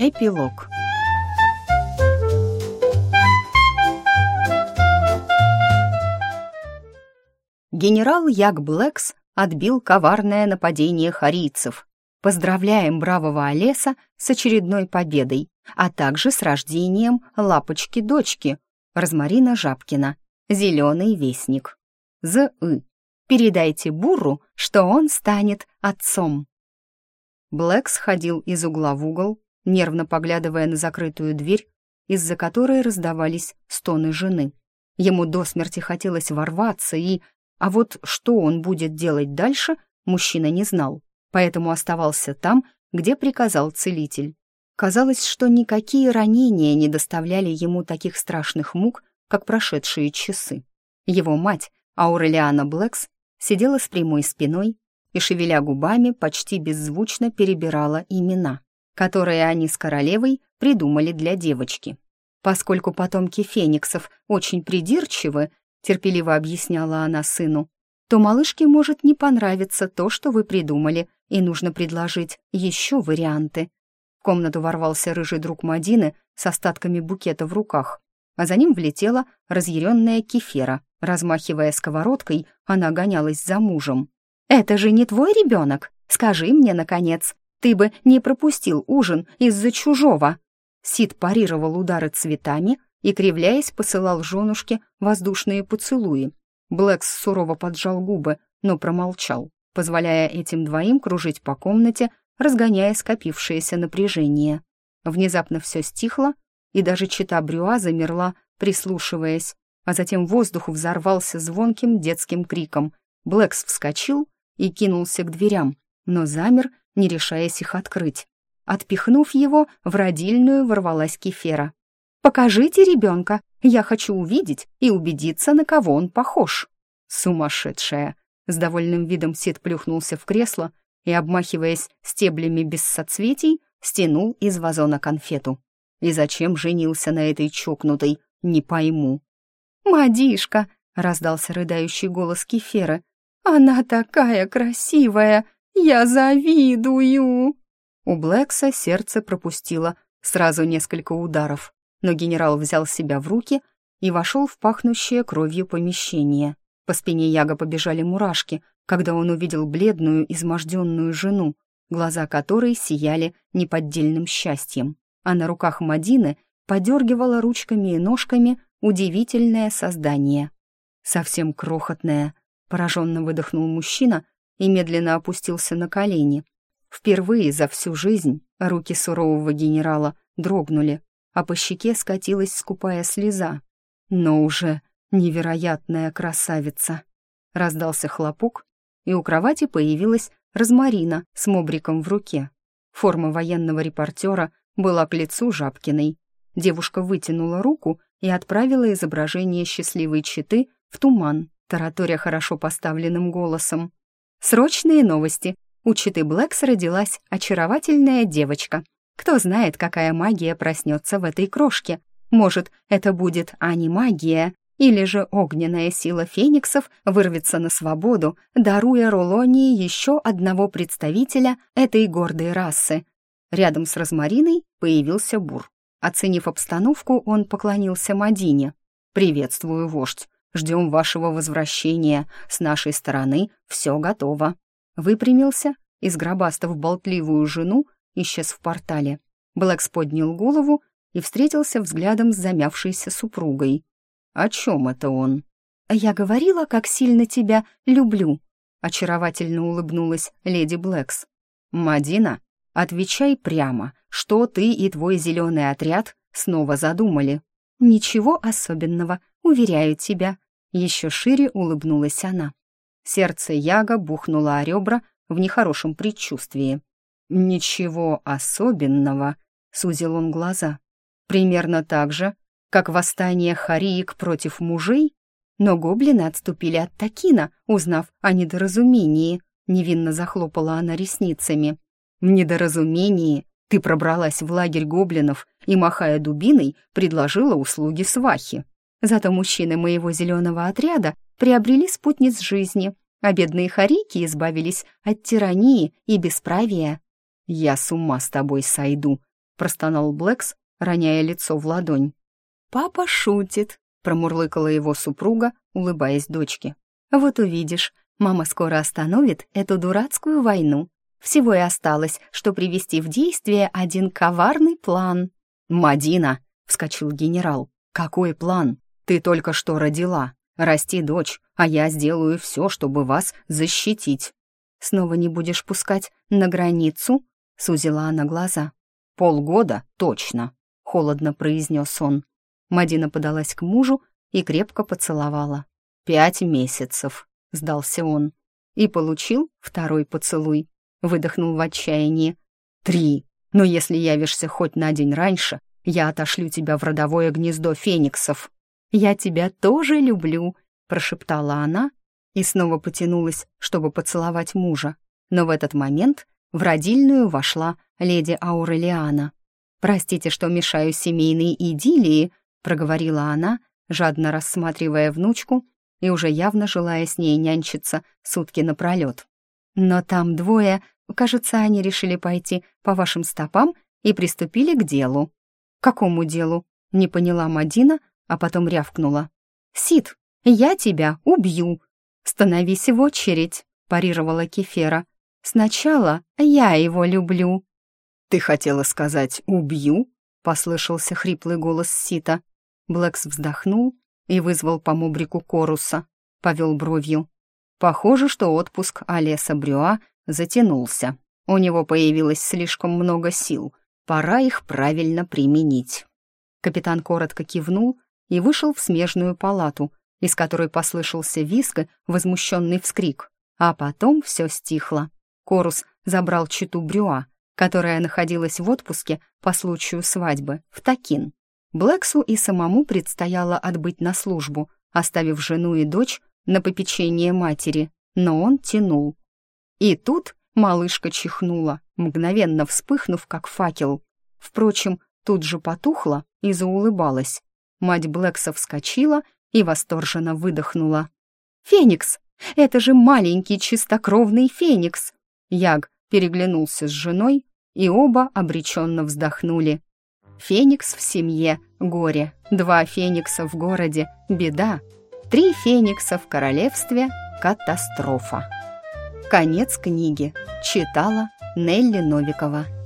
Эпилог Генерал Як Блэкс отбил коварное нападение харийцев. Поздравляем бравого Олеса с очередной победой, а также с рождением лапочки-дочки, Розмарина Жабкина, зеленый вестник. З.И. Передайте Бурру, что он станет отцом. Блэкс ходил из угла в угол, нервно поглядывая на закрытую дверь, из-за которой раздавались стоны жены. Ему до смерти хотелось ворваться и а вот что он будет делать дальше, мужчина не знал, поэтому оставался там, где приказал целитель. Казалось, что никакие ранения не доставляли ему таких страшных мук, как прошедшие часы. Его мать, Аурелиана Блэкс, сидела с прямой спиной и, шевеля губами, почти беззвучно перебирала имена, которые они с королевой придумали для девочки. Поскольку потомки фениксов очень придирчивы, терпеливо объясняла она сыну, то малышке может не понравиться то, что вы придумали, и нужно предложить еще варианты. В комнату ворвался рыжий друг Мадины с остатками букета в руках, а за ним влетела разъяренная кефера. Размахивая сковородкой, она гонялась за мужем. «Это же не твой ребенок? Скажи мне, наконец, ты бы не пропустил ужин из-за чужого!» Сид парировал удары цветами, и, кривляясь, посылал женушке воздушные поцелуи. Блэкс сурово поджал губы, но промолчал, позволяя этим двоим кружить по комнате, разгоняя скопившееся напряжение. Внезапно все стихло, и даже чита Брюа замерла, прислушиваясь, а затем воздух взорвался звонким детским криком. Блэкс вскочил и кинулся к дверям, но замер, не решаясь их открыть. Отпихнув его, в родильную ворвалась Кефера. Покажите ребенка, я хочу увидеть и убедиться, на кого он похож». «Сумасшедшая!» С довольным видом Сид плюхнулся в кресло и, обмахиваясь стеблями без соцветий, стянул из вазона конфету. И зачем женился на этой чокнутой, не пойму. «Мадишка!» — раздался рыдающий голос Кефера. «Она такая красивая! Я завидую!» У Блэкса сердце пропустило сразу несколько ударов но генерал взял себя в руки и вошел в пахнущее кровью помещение. По спине Яга побежали мурашки, когда он увидел бледную, изможденную жену, глаза которой сияли неподдельным счастьем, а на руках Мадины подергивала ручками и ножками удивительное создание. Совсем крохотное, пораженно выдохнул мужчина и медленно опустился на колени. Впервые за всю жизнь руки сурового генерала дрогнули, а по щеке скатилась скупая слеза. Но уже невероятная красавица. Раздался хлопок, и у кровати появилась Розмарина с мобриком в руке. Форма военного репортера была к лицу Жабкиной. Девушка вытянула руку и отправила изображение счастливой читы в туман, тараторя хорошо поставленным голосом. «Срочные новости. У читы Блэкс родилась очаровательная девочка. Кто знает, какая магия проснется в этой крошке. Может, это будет анимагия, или же огненная сила фениксов вырвется на свободу, даруя Рулонии еще одного представителя этой гордой расы. Рядом с Розмариной появился Бур. Оценив обстановку, он поклонился Мадине. «Приветствую, вождь. Ждем вашего возвращения. С нашей стороны все готово». Выпрямился и, сгробастав болтливую жену, исчез в портале. Блэкс поднял голову и встретился взглядом с замявшейся супругой. «О чем это он?» «Я говорила, как сильно тебя люблю», — очаровательно улыбнулась леди Блэкс. «Мадина, отвечай прямо, что ты и твой зеленый отряд снова задумали?» «Ничего особенного, уверяю тебя», — еще шире улыбнулась она. Сердце Яга бухнуло о ребра в нехорошем предчувствии. «Ничего особенного», — сузил он глаза. «Примерно так же, как восстание Хариик против мужей?» Но гоблины отступили от Такина, узнав о недоразумении. Невинно захлопала она ресницами. «В недоразумении ты пробралась в лагерь гоблинов и, махая дубиной, предложила услуги свахи. Зато мужчины моего зеленого отряда приобрели спутниц жизни, а бедные харики избавились от тирании и бесправия. «Я с ума с тобой сойду», — простонал Блэкс, роняя лицо в ладонь. «Папа шутит», — промурлыкала его супруга, улыбаясь дочке. «Вот увидишь, мама скоро остановит эту дурацкую войну. Всего и осталось, что привести в действие один коварный план». «Мадина!» — вскочил генерал. «Какой план? Ты только что родила. Расти, дочь, а я сделаю все, чтобы вас защитить». «Снова не будешь пускать на границу?» — сузила она глаза. «Полгода точно», — холодно произнес он. Мадина подалась к мужу и крепко поцеловала. «Пять месяцев», — сдался он. И получил второй поцелуй. Выдохнул в отчаянии. «Три. Но если явишься хоть на день раньше, я отошлю тебя в родовое гнездо фениксов». «Я тебя тоже люблю», — прошептала она и снова потянулась, чтобы поцеловать мужа. Но в этот момент в родильную вошла леди Аурелиана. «Простите, что мешаю семейной идиллии», — проговорила она, жадно рассматривая внучку и уже явно желая с ней нянчиться сутки напролет. «Но там двое, кажется, они решили пойти по вашим стопам и приступили к делу». «Какому делу?» — не поняла Мадина, а потом рявкнула. «Сид, я тебя убью!» «Становись в очередь», — парировала Кефера. Сначала я его люблю». «Ты хотела сказать «убью»?» — послышался хриплый голос Сита. Блэкс вздохнул и вызвал по мубрику Коруса, повел бровью. Похоже, что отпуск Олеса Брюа затянулся. У него появилось слишком много сил, пора их правильно применить. Капитан коротко кивнул и вышел в смежную палату, из которой послышался виск возмущенный вскрик, а потом все стихло. Корус забрал читу Брюа, которая находилась в отпуске по случаю свадьбы, в Такин. Блэксу и самому предстояло отбыть на службу, оставив жену и дочь на попечение матери, но он тянул. И тут малышка чихнула, мгновенно вспыхнув, как факел. Впрочем, тут же потухла и заулыбалась. Мать Блэкса вскочила и восторженно выдохнула. «Феникс! Это же маленький чистокровный феникс! Яг переглянулся с женой, и оба обреченно вздохнули. Феникс в семье — горе, два феникса в городе — беда, три феникса в королевстве — катастрофа. Конец книги. Читала Нелли Новикова.